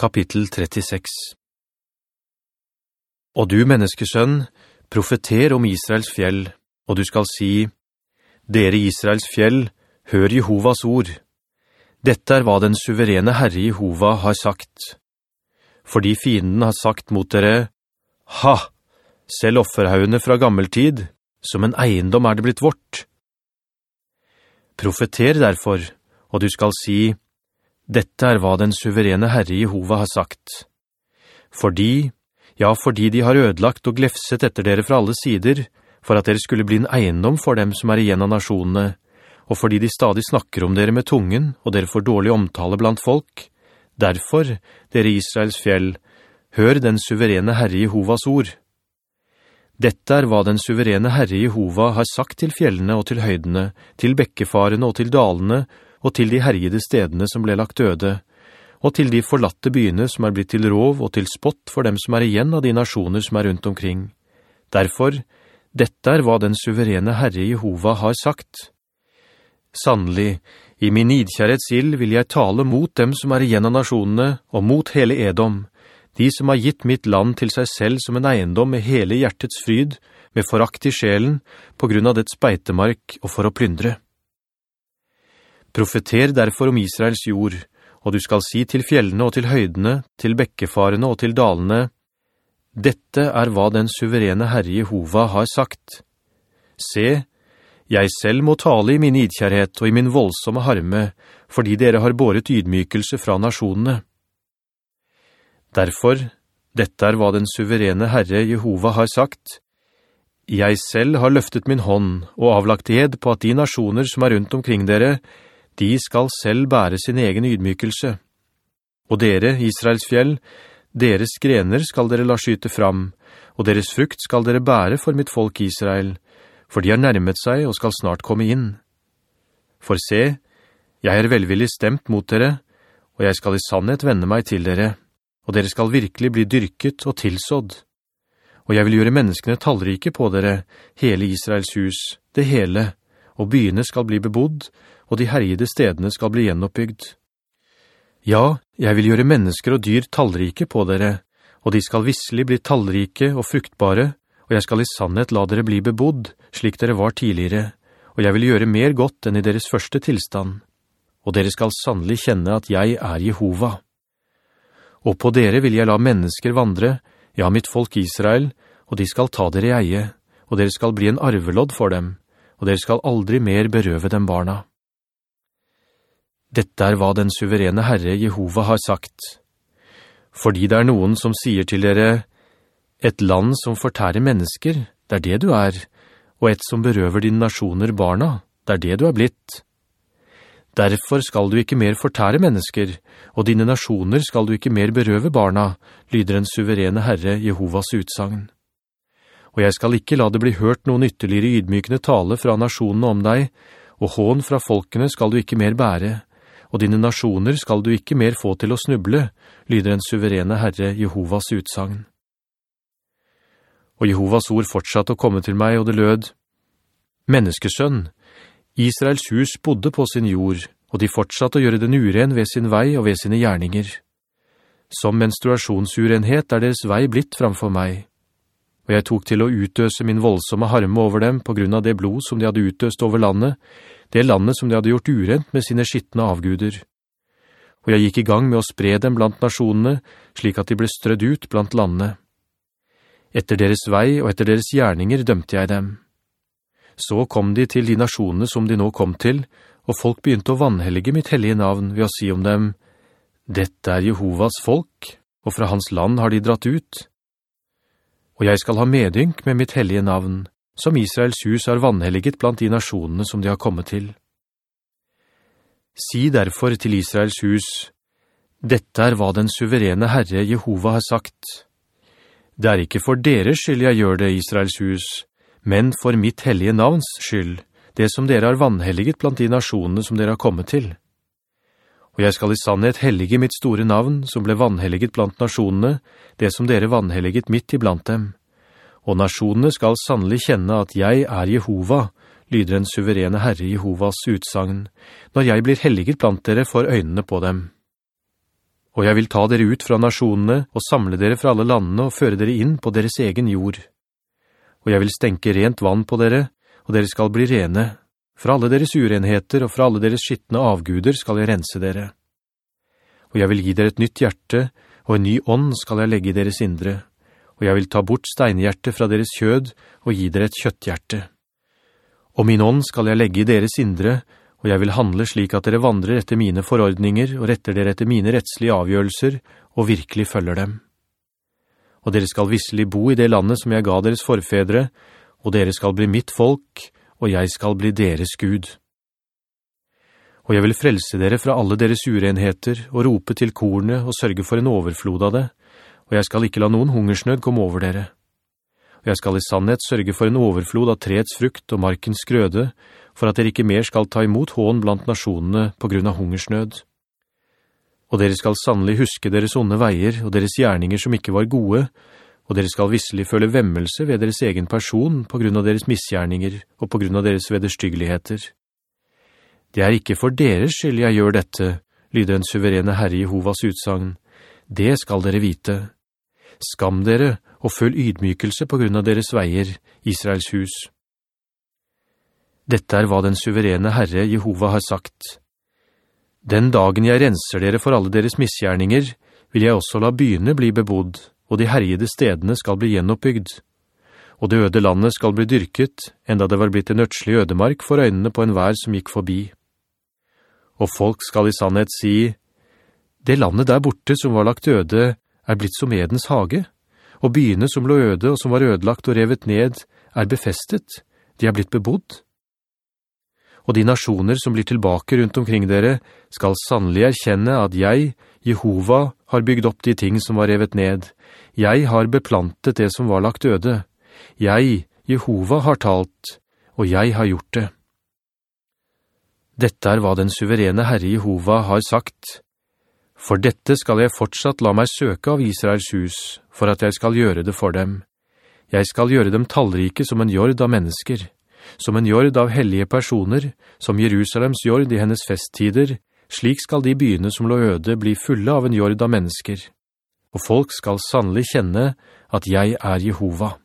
Kapittel 36 Og du, menneskesønn, profeter om Israels fjell, og du skal si, «Dere Israels fjell, hør Jehovas ord. Dette er hva den suverene Herre Jehova har sagt. Fordi fienden har sagt mot dere, «Ha! Selv offerhaugene fra gammeltid, som en eiendom er det blitt vårt.» Profeter derfor, og du skal si, «Dette er hva den suverene Herre Jehova har sagt. Fordi, ja, fordi de har ødelagt og glefset etter dere fra alle sider, for at dere skulle bli en eiendom for dem som er igjen av nasjonene, og fordi de stadig snakker om dere med tungen, og dere får dårlig omtale blant folk. Derfor, dere Israels fjell, hør den suverene Herre Jehovas ord. Dette er hva den suverene Herre Jehova har sagt til fjellene og til høydene, til bekkefarene og til dalene, og til de herjede stedene som ble lagt døde, og til de forlatte byene som er blitt til rov og til spott for dem som er igjen av de nasjoner som er rundt omkring. Derfor, dette er hva den suverene Herre Jehova har sagt. Sannelig, i min nidkjærhetsild vil jeg tale mot dem som er igjen av nasjonene, og mot hele Edom, de som har gitt mitt land til seg selv som en eiendom med hele hjertets fryd, med forakt i sjelen, på grunn av dets beitemark og for å plyndre. Profeter derfor om Israels jord, og du skal si til fjellene og til høydene, til bekkefarene og til dalene, «Dette er hva den suverene Herre Jehova har sagt. Se, jeg selv må tale i min idkjærhet og i min voldsomme harme, fordi dere har båret ydmykelse fra nasjonene. Derfor, dette er hva den suverene Herre Jehova har sagt. Jeg selv har løftet min hånd og avlagt ed på at de nasjoner som er rundt omkring dere, de skal selv bære sin egen ydmykelse. Og dere, Israels fjell, deres grener skal dere la skyte fram, og deres frukt skal dere bære for mitt folk Israel, for de har nærmet seg og skal snart komme inn. For se, jeg er velvillig stemt mot dere, og jeg skal i sannhet vende meg til dere, og dere skal virkelig bli dyrket og tilsådd. Og jeg vil gjøre menneskene tallrike på dere, hele Israels hus, det hele, og byene skal bli bebodd, og de herjede stedene skal bli gjenoppbygd. Ja, jeg vil gjøre mennesker og dyr tallrike på dere, og de skal visselig bli tallrike og fruktbare, og jeg skal i sannhet la dere bli bebodd, slik dere var tidligere, og jeg vil gjøre mer godt enn i deres første tilstand. Og dere skal sannelig kjenne at jeg er Jehova. Og på dere vil jeg la mennesker vandre, ja, mitt folk Israel, og de skal ta dere i eie, og dere skal bli en arvelodd for dem, og dere skal aldri mer berøve dem barna. Dette er hva den suverene Herre Jehova har sagt. Fordi det er noen som sier til dere, et land som fortærer mennesker, det er det du er, og et som berøver dine nasjoner barna, det er det du er blitt. Derfor skal du ikke mer fortære mennesker, og dine nasjoner skal du ikke mer berøve barna, lyder den suverene Herre Jehovas utsagn. Og jeg skal ikke la det bli hørt noen ytterligere ydmykende tale fra nasjonene om deg, og hån fra folkene skal du ikke mer bære, og dine nasjoner skal du ikke mer få til å snuble, lyder en suverene Herre Jehovas utsagn. Og Jehovas ord fortsatte å komme til meg, og det lød, «Menneskesønn, Israels hus bodde på sin jord, og de fortsatte å gjøre den uren ved sin vei og ved sine gjerninger. Som menstruasjonsurenhet er deres vei blitt framfor meg, og jeg tok til å utøse min voldsomme harme over dem på grunn av det blod som de hadde utøst over landet, det landet som de hadde gjort urent med sine skittende avguder. Og jeg gikk i gang med å spre dem blant nasjonene, slik at de ble strødd ut blant landene. Etter deres vei og etter deres gjerninger dømte jeg dem. Så kom de til de nasjonene som de nå kom til, og folk begynte å vannhelge mitt hellige navn ved å si om dem, «Dette er Jehovas folk, og fra hans land har de dratt ut. Og jeg skal ha medynk med mitt hellige navn, som Israels hus har vannhelliget blant de nasjonene som de har kommet til. Si derfor til Israels hus, «Dette er hva den suverene Herre Jehova har sagt.» Det er ikke for deres skyld jeg gjør det, Israels hus, men for mitt hellige navns skyld, det som dere har vannhelliget blant de nasjonene som dere har kommet til. Og jeg skal i sannhet hellige mitt store navn, som ble vannhelliget blant nasjonene, det som dere vannhelliget midt iblant dem. Og nasjonene skal sannelig kjenne at jeg er Jehova, lyder en suverene Herre Jehovas utsagn, når jeg blir helliget blant dere for øynene på dem.» Og jeg vil ta dere ut fra nasjonene og samle dere fra alle landene og føre dere inn på deres egen jord. Og jeg vil stenke rent vann på dere, og dere skal bli rene. Fra alle deres urenheter og fra alle deres skittende avguder skal jeg rense dere. Og jeg vil gi dere et nytt hjerte, og en ny ånd skal jeg legge i deres indre. Og jeg vil ta bort steinhjertet fra deres kjød og gi dere et kjøtthjerte. Og min ånd skal jeg legge i deres indre, og jeg vil handle slik at dere vandrer etter mine forordninger og retter dere etter mine rettslige avgjørelser og virkelig følger dem. Og dere skal visselig bo i det landet som jeg ga deres forfedre, og dere skal bli mitt folk, og jeg skal bli deres Gud. Og jeg vil frelse dere fra alle deres urenheter, og rope til kornet og sørge for en overflod av det, og jeg skal ikke la noen hungersnød komme over dere. Og jeg skal i sannhet sørge for en overflod av treets frukt og markens grøde, for at dere ikke mer skal ta imot hån blant nasjonene på grunn av hungersnød. Og dere skal sannelig huske deres onde veier og deres gjerninger som ikke var gode, og dere skal visselig føle vemmelse ved deres egen person på grunn av deres misgjerninger og på grunn av deres vederstyggeligheter. Det er ikke for deres skyld jeg gjør dette, lyder en suverene Herre Jehovas utsagn. Det skal dere vite. Skam dere og føl ydmykelse på grunn av deres veier, Israels hus. Dette er hva den suverene Herre Jehova har sagt. Den dagen jeg renser dere for alle deres misgjerninger, vil jeg også la byene bli bebodd, og de herjede stedene skal bli gjenoppbygd. Og det øde landet skal bli dyrket, enda det var blitt en ødslig ødemark for øynene på en vær som gikk forbi. Og folk skal i sannhet si, «Det landet der borte som var lagt øde, er blitt som Edens hage, og byene som lå øde og som var ødelagt og revet ned, er befestet, de er blitt bebodd.» Og de nasjoner som blir tilbake rundt omkring dere, skal sannelig erkjenne at jeg, Jehova, har bygd opp de ting som var revet ned. Jeg har beplantet det som var lagt øde. Jeg, Jehova, har talt, og jeg har gjort det. Dette er hva den suverene Herre Jehova har sagt. For dette skal jeg fortsatt la meg søke av Israels hus, for at jeg skal gjøre det for dem. Jeg skal gjøre dem tallrike som en jord av mennesker som en jord av hellige personer, som Jerusalems jord i hennes festtider, slik skal de byene som lå øde bli fulle av en jord av mennesker. Og folk skal sannelig kjenne at jeg er Jehova.